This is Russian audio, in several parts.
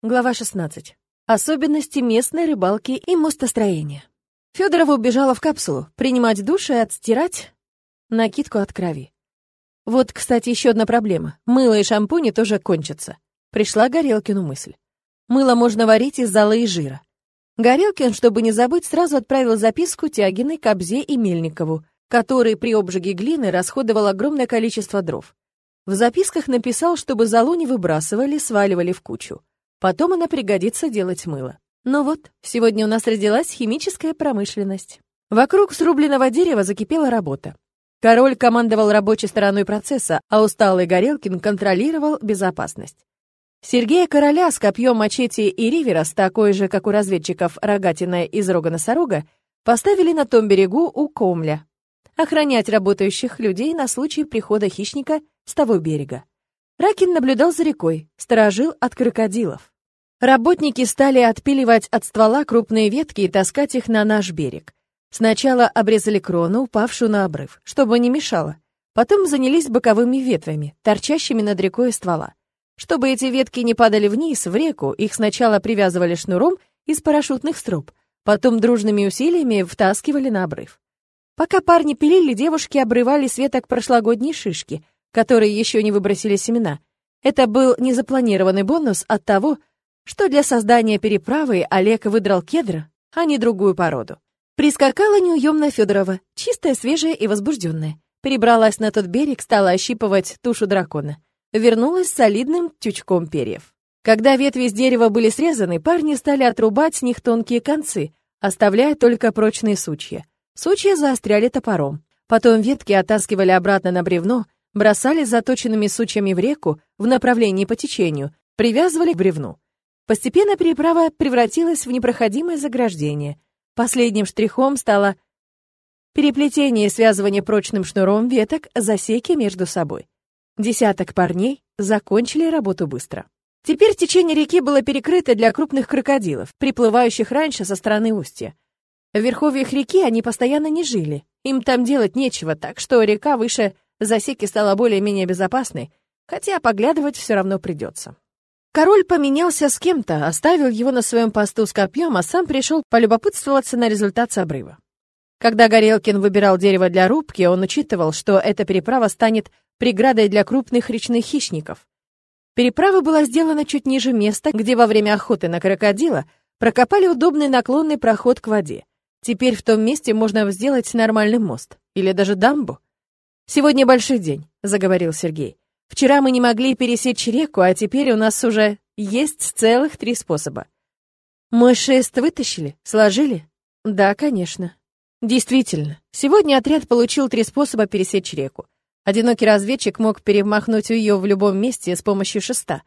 Глава 16. Особенности местной рыбалки и мостостроения. Федорова убежала в капсулу, принимать душ и отстирать накидку от крови. Вот, кстати, еще одна проблема. Мыло и шампуни тоже кончатся. Пришла Горелкину мысль. Мыло можно варить из золы и жира. Горелкин, чтобы не забыть, сразу отправил записку Тягиной, Кобзе и Мельникову, который при обжиге глины расходовал огромное количество дров. В записках написал, чтобы золу не выбрасывали, сваливали в кучу. Потом она пригодится делать мыло. Но вот, сегодня у нас родилась химическая промышленность. Вокруг срубленного дерева закипела работа. Король командовал рабочей стороной процесса, а усталый Горелкин контролировал безопасность. Сергея Короля с копьем мачете и ривера, с такой же, как у разведчиков, рогатиная из рога носорога, поставили на том берегу у Комля, охранять работающих людей на случай прихода хищника с того берега. Ракин наблюдал за рекой, сторожил от крокодилов. Работники стали отпиливать от ствола крупные ветки и таскать их на наш берег. Сначала обрезали крону, упавшую на обрыв, чтобы не мешало. Потом занялись боковыми ветвями, торчащими над рекой ствола. Чтобы эти ветки не падали вниз, в реку, их сначала привязывали шнуром из парашютных строп, потом дружными усилиями втаскивали на обрыв. Пока парни пилили, девушки обрывали с веток прошлогодние шишки — которые еще не выбросили семена. Это был незапланированный бонус от того, что для создания переправы Олег выдрал кедр, а не другую породу. Прискакала неуемная Федорова, чистая, свежая и возбужденная. Перебралась на тот берег, стала ощипывать тушу дракона. Вернулась с солидным тючком перьев. Когда ветви с дерева были срезаны, парни стали отрубать с них тонкие концы, оставляя только прочные сучья. Сучья заостряли топором. Потом ветки оттаскивали обратно на бревно, бросали заточенными сучьями в реку в направлении по течению, привязывали к бревну. Постепенно переправа превратилась в непроходимое заграждение. Последним штрихом стало переплетение и связывание прочным шнуром веток засеки между собой. Десяток парней закончили работу быстро. Теперь течение реки было перекрыто для крупных крокодилов, приплывающих раньше со стороны устья. В верховьях реки они постоянно не жили, им там делать нечего, так что река выше засеки стала более-менее безопасной, хотя поглядывать все равно придется. Король поменялся с кем-то, оставил его на своем посту с копьем, а сам пришел полюбопытствоваться на результат обрыва. Когда Горелкин выбирал дерево для рубки, он учитывал, что эта переправа станет преградой для крупных речных хищников. Переправа была сделана чуть ниже места, где во время охоты на крокодила прокопали удобный наклонный проход к воде. Теперь в том месте можно сделать нормальный мост или даже дамбу. «Сегодня большой день», — заговорил Сергей. «Вчера мы не могли пересечь реку, а теперь у нас уже есть целых три способа». «Мой шест вытащили? Сложили?» «Да, конечно». Действительно, сегодня отряд получил три способа пересечь реку. Одинокий разведчик мог перемахнуть ее в любом месте с помощью шеста.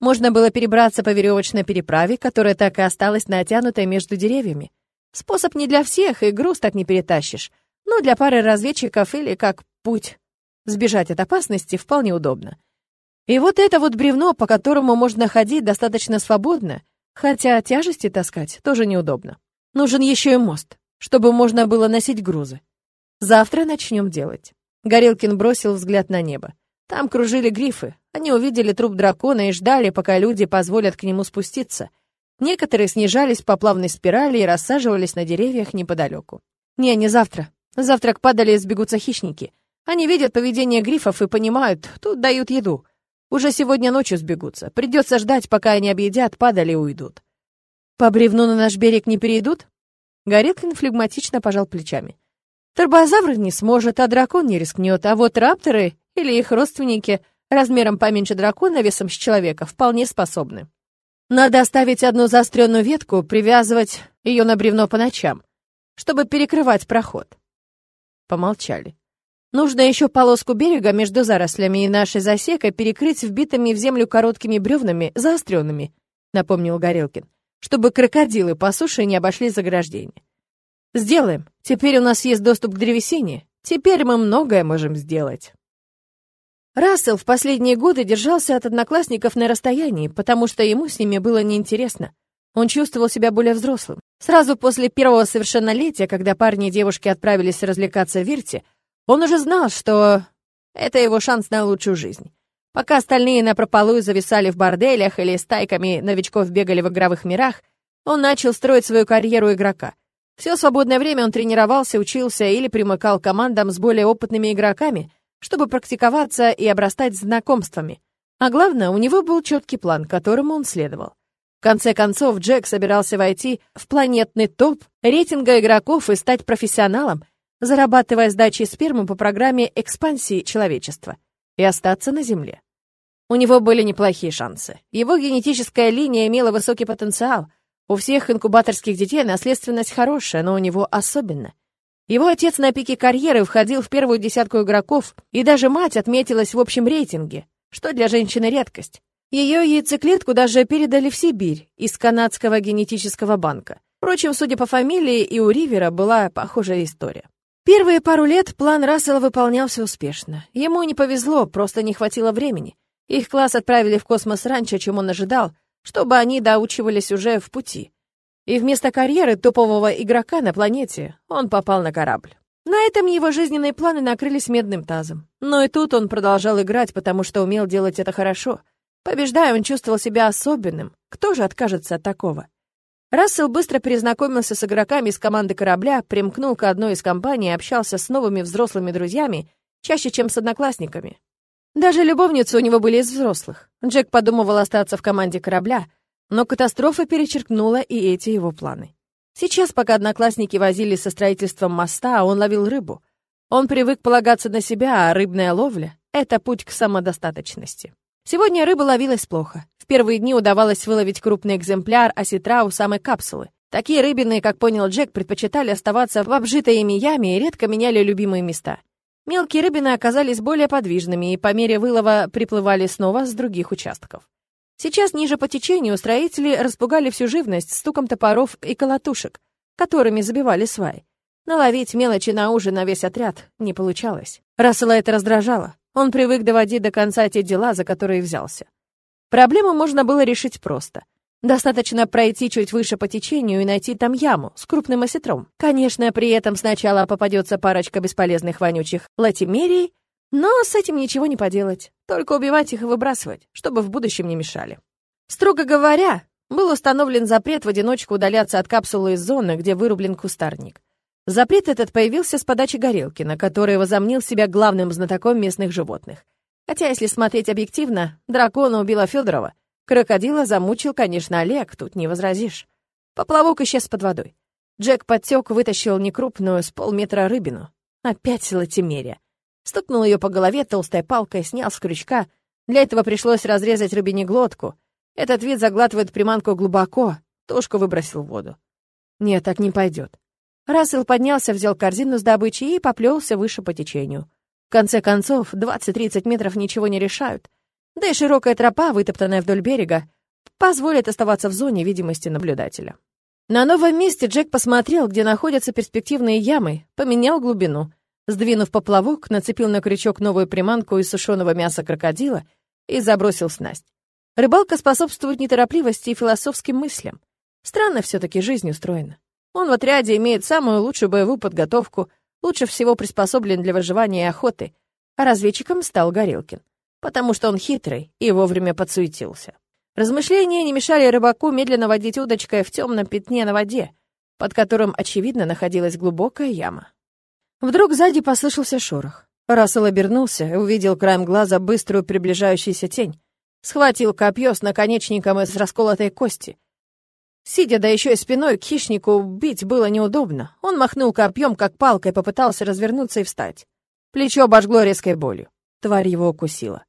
Можно было перебраться по веревочной переправе, которая так и осталась натянутой между деревьями. Способ не для всех, и груз так не перетащишь, но для пары разведчиков или как путь сбежать от опасности вполне удобно. И вот это вот бревно, по которому можно ходить достаточно свободно, хотя тяжести таскать тоже неудобно. Нужен еще и мост, чтобы можно было носить грузы. Завтра начнем делать. Горелкин бросил взгляд на небо. Там кружили грифы. Они увидели труп дракона и ждали, пока люди позволят к нему спуститься. Некоторые снижались по плавной спирали и рассаживались на деревьях неподалеку. Не, не завтра. Завтра к падали сбегутся хищники — они видят поведение грифов и понимают, тут дают еду. Уже сегодня ночью сбегутся. Придется ждать, пока они объедят, падали и уйдут. По бревну на наш берег не перейдут? Горелкин флегматично пожал плечами. Турбозавр не сможет, а дракон не рискнет, а вот рапторы или их родственники размером поменьше дракона, весом с человека, вполне способны. Надо оставить одну заостренную ветку, привязывать ее на бревно по ночам, чтобы перекрывать проход. Помолчали. Нужно еще полоску берега между зарослями и нашей засекой перекрыть вбитыми в землю короткими бревнами, заостренными, напомнил Горелкин, чтобы крокодилы по суше не обошли заграждение. Сделаем. Теперь у нас есть доступ к древесине. Теперь мы многое можем сделать. Рассел в последние годы держался от одноклассников на расстоянии, потому что ему с ними было неинтересно. Он чувствовал себя более взрослым. Сразу после первого совершеннолетия, когда парни и девушки отправились развлекаться в Вирте, он уже знал, что это его шанс на лучшую жизнь. Пока остальные напропалую зависали в борделях или стайками новичков бегали в игровых мирах, он начал строить свою карьеру игрока. Все свободное время он тренировался, учился или примыкал командам с более опытными игроками, чтобы практиковаться и обрастать знакомствами. А главное, у него был четкий план, которому он следовал. В конце концов, Джек собирался войти в планетный топ рейтинга игроков и стать профессионалом, зарабатывая сдачи спермы по программе экспансии человечества и остаться на Земле. У него были неплохие шансы. Его генетическая линия имела высокий потенциал. У всех инкубаторских детей наследственность хорошая, но у него особенно. Его отец на пике карьеры входил в первую десятку игроков, и даже мать отметилась в общем рейтинге, что для женщины редкость. Ее яйцеклетку даже передали в Сибирь из канадского генетического банка. Впрочем, судя по фамилии, и у Ривера была похожая история. Первые пару лет план Рассела выполнялся успешно. Ему не повезло, просто не хватило времени. Их класс отправили в космос раньше, чем он ожидал, чтобы они доучивались уже в пути. И вместо карьеры топового игрока на планете он попал на корабль. На этом его жизненные планы накрылись медным тазом. Но и тут он продолжал играть, потому что умел делать это хорошо. Побеждая, он чувствовал себя особенным. Кто же откажется от такого? Рассел быстро перезнакомился с игроками из команды корабля, примкнул к одной из компаний и общался с новыми взрослыми друзьями, чаще, чем с одноклассниками. Даже любовницы у него были из взрослых. Джек подумывал остаться в команде корабля, но катастрофа перечеркнула и эти его планы. Сейчас, пока одноклассники возились со строительством моста, он ловил рыбу. Он привык полагаться на себя, а рыбная ловля — это путь к самодостаточности. Сегодня рыба ловилась плохо. В первые дни удавалось выловить крупный экземпляр осетра у самой капсулы. Такие рыбины, как понял Джек, предпочитали оставаться в обжитой ими яме и редко меняли любимые места. Мелкие рыбины оказались более подвижными и по мере вылова приплывали снова с других участков. Сейчас ниже по течению строители распугали всю живность стуком топоров и колотушек, которыми забивали сваи. Наловить мелочи на ужин на весь отряд не получалось. Рассела это раздражало. Он привык доводить до конца те дела, за которые взялся. Проблему можно было решить просто — Достаточно пройти чуть выше по течению и найти там яму с крупным осетром. Конечно, при этом сначала попадется парочка бесполезных вонючих латимерий, но с этим ничего не поделать. Только убивать их и выбрасывать, чтобы в будущем не мешали. Строго говоря, был установлен запрет в одиночку удаляться от капсулы из зоны, где вырублен кустарник. Запрет этот появился с подачи Горелкина, который возомнил себя главным знатоком местных животных. Хотя, если смотреть объективно, дракона убила Федорова — Крокодила замучил, конечно, Олег, тут не возразишь. Поплавок исчез под водой. Джек подтек, вытащил некрупную с полметра рыбину. Опять латимерия. Стукнул ее по голове толстой палкой, снял с крючка. Для этого пришлось разрезать рыбине глотку. Этот вид заглатывает приманку глубоко. Тушку выбросил в воду. Нет, так не пойдет. Рассел поднялся, взял корзину с добычей и поплелся выше по течению. В конце концов, 20-30 метров ничего не решают. Да и широкая тропа, вытоптанная вдоль берега, позволит оставаться в зоне видимости наблюдателя. На новом месте Джек посмотрел, где находятся перспективные ямы, поменял глубину. Сдвинув поплавок, нацепил на крючок новую приманку из сушеного мяса крокодила и забросил снасть. Рыбалка способствует неторопливости и философским мыслям. Странно все-таки жизнь устроена. Он в отряде имеет самую лучшую боевую подготовку, лучше всего приспособлен для выживания и охоты, а разведчиком стал Горелкин потому что он хитрый и вовремя подсуетился. Размышления не мешали рыбаку медленно водить удочкой в темном пятне на воде, под которым, очевидно, находилась глубокая яма. Вдруг сзади послышался шорох. Рассел обернулся и увидел краем глаза быструю приближающуюся тень. Схватил копье с наконечником из расколотой кости. Сидя, да еще и спиной к хищнику, бить было неудобно. Он махнул копьем, как палкой, попытался развернуться и встать. Плечо обожгло резкой болью. Тварь его укусила.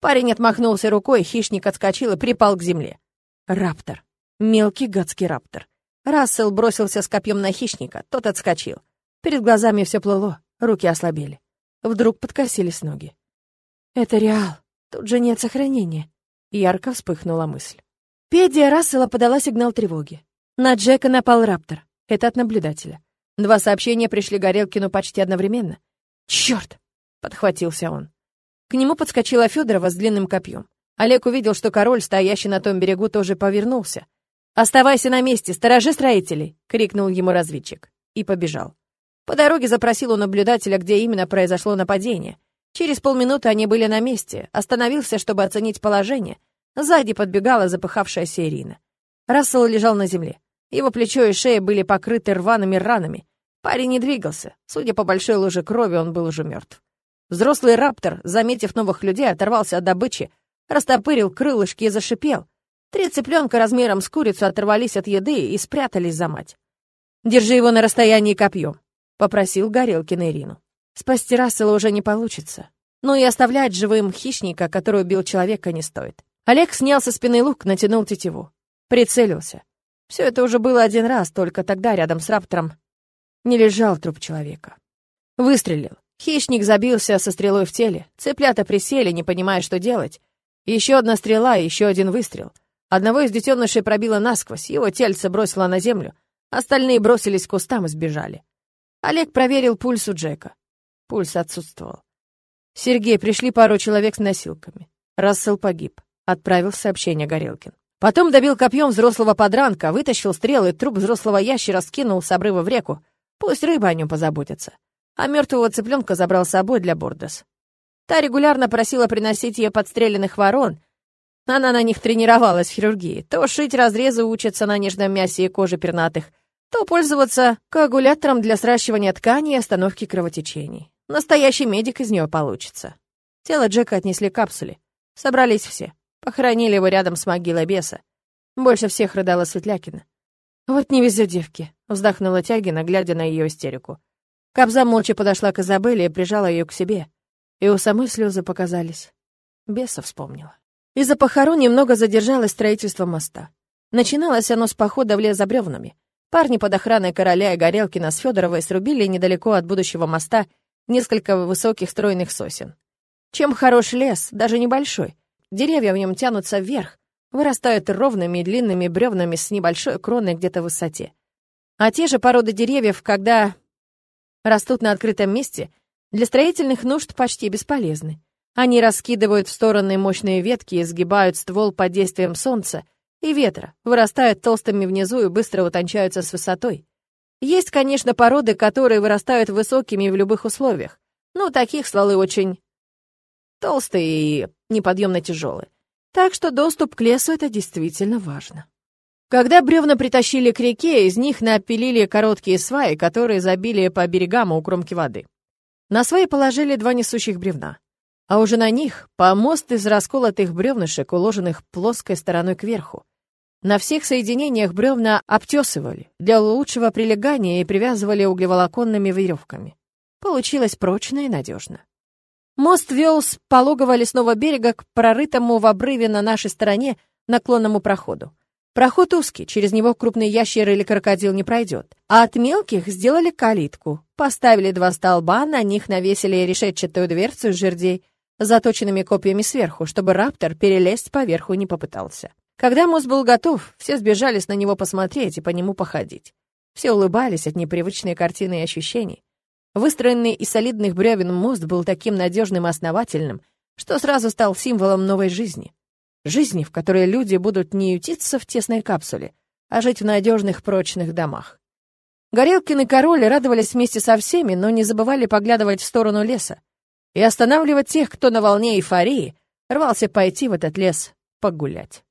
Парень отмахнулся рукой, хищник отскочил и припал к земле. Раптор. Мелкий гадский раптор. Рассел бросился с копьем на хищника, тот отскочил. Перед глазами все плыло, руки ослабели. Вдруг подкосились ноги. «Это реал. Тут же нет сохранения». Ярко вспыхнула мысль. Педия Рассела подала сигнал тревоги. На Джека напал раптор. Это от наблюдателя. Два сообщения пришли Горелкину почти одновременно. «Чёрт!» — подхватился он. К нему подскочила Федорова с длинным копьем. Олег увидел, что король, стоящий на том берегу, тоже повернулся. «Оставайся на месте, сторожи строителей!» — крикнул ему разведчик. И побежал. По дороге запросил у наблюдателя, где именно произошло нападение. Через полминуты они были на месте. Остановился, чтобы оценить положение. Сзади подбегала запыхавшаяся Ирина. Рассел лежал на земле. Его плечо и шея были покрыты рваными ранами. Парень не двигался. Судя по большой луже крови, он был уже мертв. Взрослый раптор, заметив новых людей, оторвался от добычи, растопырил крылышки и зашипел. Три цыпленка размером с курицу оторвались от еды и спрятались за мать. «Держи его на расстоянии копьем», — попросил Горелкин Ирину. Спасти Рассела уже не получится. Но и оставлять живым хищника, который убил человека, не стоит. Олег снял со спины лук, натянул тетиву. Прицелился. Все это уже было один раз, только тогда рядом с раптором не лежал труп человека. Выстрелил. Хищник забился со стрелой в теле. Цыплята присели, не понимая, что делать. Еще одна стрела и еще один выстрел. Одного из детенышей пробило насквозь, его тельце бросило на землю. Остальные бросились к кустам и сбежали. Олег проверил пульс у Джека. Пульс отсутствовал. «Сергей, пришли пару человек с носилками. Рассел погиб», — отправил сообщение Горелкин. Потом добил копьем взрослого подранка, вытащил стрелы, труп взрослого ящера скинул с обрыва в реку. Пусть рыба о нем позаботится а мертвого цыпленка забрал с собой для Бордес. Та регулярно просила приносить ей подстреленных ворон. Она на них тренировалась в хирургии. То шить разрезы учатся на нежном мясе и коже пернатых, то пользоваться коагулятором для сращивания тканей и остановки кровотечений. Настоящий медик из нее получится. Тело Джека отнесли капсуле. Собрались все. Похоронили его рядом с могилой беса. Больше всех рыдала Светлякина. «Вот не везет девки», — вздохнула Тягина, глядя на ее истерику. Кобза молча подошла к Изабелле и прижала ее к себе. И у самой слезы показались. Беса вспомнила. Из-за похорон немного задержалось строительство моста. Начиналось оно с похода в лес за бревнами. Парни под охраной короля и Горелкина с Федоровой срубили недалеко от будущего моста несколько высоких стройных сосен. Чем хорош лес, даже небольшой, деревья в нем тянутся вверх, вырастают ровными длинными бревнами с небольшой кроной где-то в высоте. А те же породы деревьев, когда растут на открытом месте, для строительных нужд почти бесполезны. Они раскидывают в стороны мощные ветки и сгибают ствол под действием солнца и ветра, вырастают толстыми внизу и быстро утончаются с высотой. Есть, конечно, породы, которые вырастают высокими в любых условиях, но таких стволы очень толстые и неподъемно тяжелые. Так что доступ к лесу — это действительно важно. Когда бревна притащили к реке, из них напилили короткие сваи, которые забили по берегам у кромки воды. На сваи положили два несущих бревна. А уже на них помост из расколотых бревнышек, уложенных плоской стороной кверху. На всех соединениях бревна обтесывали для лучшего прилегания и привязывали углеволоконными веревками. Получилось прочно и надежно. Мост вел с пологого лесного берега к прорытому в обрыве на нашей стороне наклонному проходу. Проход узкий, через него крупный ящер или крокодил не пройдет. А от мелких сделали калитку. Поставили два столба, на них навесили решетчатую дверцу из жердей, заточенными копьями сверху, чтобы раптор перелезть поверху не попытался. Когда мост был готов, все сбежались на него посмотреть и по нему походить. Все улыбались от непривычной картины и ощущений. Выстроенный из солидных бревен мост был таким надежным и основательным, что сразу стал символом новой жизни. Жизни, в которой люди будут не ютиться в тесной капсуле, а жить в надежных прочных домах. Горелкин и король радовались вместе со всеми, но не забывали поглядывать в сторону леса и останавливать тех, кто на волне эйфории рвался пойти в этот лес погулять.